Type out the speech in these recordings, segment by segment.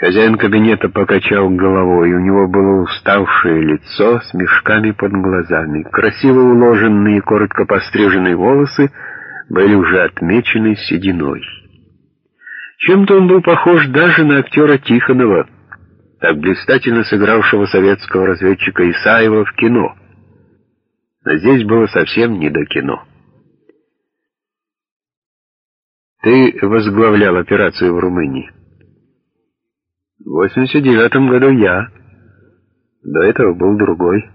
Хозяин кабинета покачал головой, у него было уставшее лицо с мешками под глазами. Красиво уложенные, коротко постриженные волосы были уже отмечены сединой. Чем-то он был похож даже на актера Тихонова, так блистательно сыгравшего советского разведчика Исаева в кино. Но здесь было совсем не до кино. Ты возглавлял операцию в Румынии. В 89 году я. До этого был другой.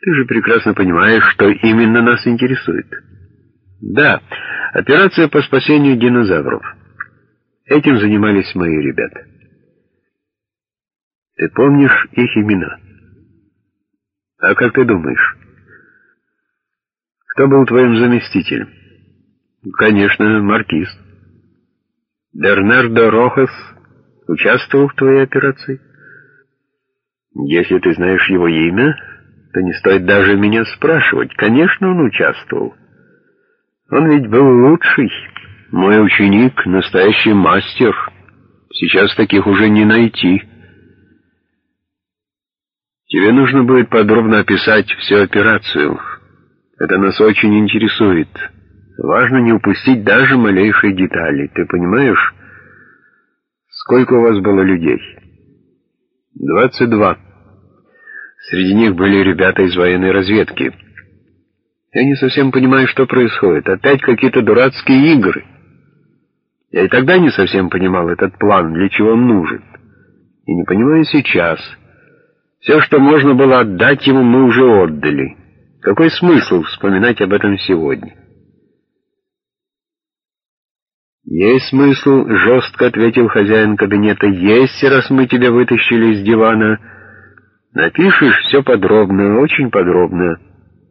Ты же прекрасно понимаешь, что именно нас интересует. Да, операция по спасению динозавров. Этим занимались мои ребята. Ты помнишь их имена? А как ты думаешь, кто был твоим заместителем? Конечно, маркиз. Бернардо Рохас участвовал в твоей операции? Если ты знаешь его имя, то не стоит даже меня спрашивать. Конечно, он участвовал. Он ведь был лучший. Мой ученик — настоящий мастер. Сейчас таких уже не найти. Тебе нужно будет подробно описать всю операцию. Это нас очень интересует. Важно не упустить даже малейшие детали. Ты понимаешь, сколько у вас было людей? Двадцать два. Среди них были ребята из военной разведки. Я не совсем понимаю, что происходит. Опять какие-то дурацкие игры. Я и тогда не совсем понимал этот план, для чего он нужен. И не понимаю сейчас. Все, что можно было отдать ему, мы уже отдали. Какой смысл вспоминать об этом сегодня? «Есть смысл», — жестко ответил хозяин кабинета. «Есть, раз мы тебя вытащили из дивана. Напишешь все подробно, очень подробно.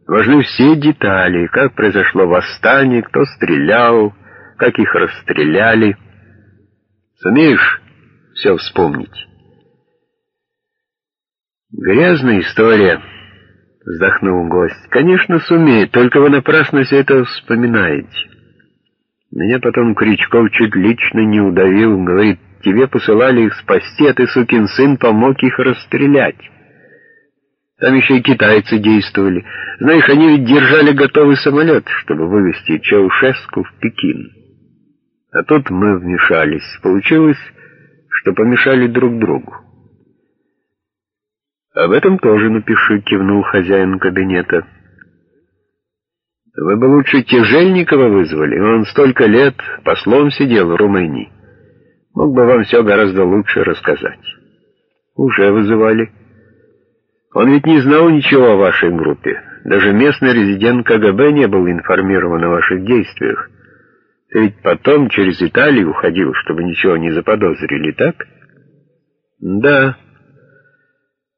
Важны все детали, как произошло восстание, кто стрелял, как их расстреляли. Сумеешь все вспомнить?» «Грязная история», — вздохнул гость. «Конечно, сумеет, только вы напрасно все это вспоминаете». Меня потом Кричков чуть лично не удавил, говорит, тебе посылали их спасти, а ты, сукин сын, помог их расстрелять. Там еще и китайцы действовали. Знаешь, они ведь держали готовый самолет, чтобы вывести Чаушеску в Пекин. А тут мы вмешались. Получилось, что помешали друг другу. «Об этом тоже напиши», — кивнул хозяин кабинета. Вы бы лучше Тяжельникова вызвали, он столько лет послом сидел в Румынии. Мог бы вам все гораздо лучше рассказать. Уже вызывали. Он ведь не знал ничего о вашей группе. Даже местный резидент КГБ не был информирован о ваших действиях. Ты ведь потом через Италию уходил, чтобы ничего не заподозрили, так? Да.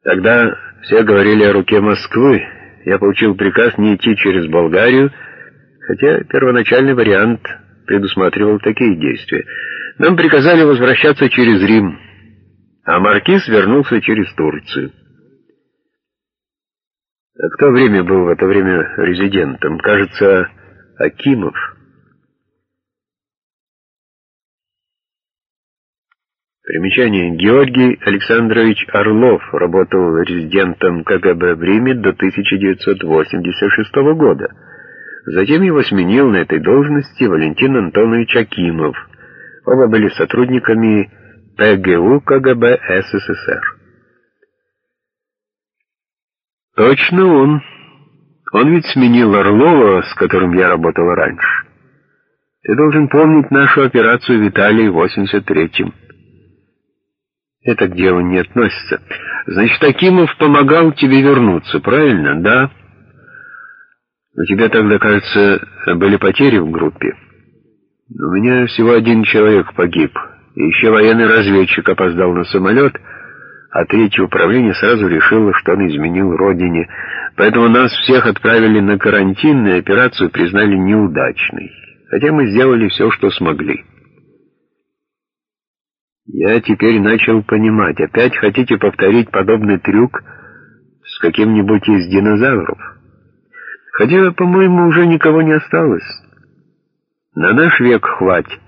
Тогда все говорили о руке Москвы, я получил приказ не идти через Болгарию, хотя первоначальный вариант предусматривал такие действия. Нам приказали возвращаться через Рим, а маркиз вернулся через Турцию. А кто время был в это время резидентом? Кажется, Акимов. Примечание. Георгий Александрович Орлов работал резидентом КГБ в Риме до 1986 года. Затем его сменил на этой должности Валентин Антонович Акимов. Оба были сотрудниками ПГУ КГБ СССР. Точно он. Он ведь сменил Орлова, с которым я работал раньше. Ты должен помнить нашу операцию в Италии в 83-м. Это к делу не относится. Значит, Акимов помогал тебе вернуться, правильно? Да. У тебя тогда, кажется, были потери в группе. У меня всего один человек погиб. И еще военный разведчик опоздал на самолет, а третье управление сразу решило, что он изменил родине. Поэтому нас всех отправили на карантин, и операцию признали неудачной. Хотя мы сделали все, что смогли. Я теперь начал понимать. Опять хотите повторить подобный трюк с каким-нибудь из динозавров? Хотя, по-моему, уже никого не осталось. На наш век хватит.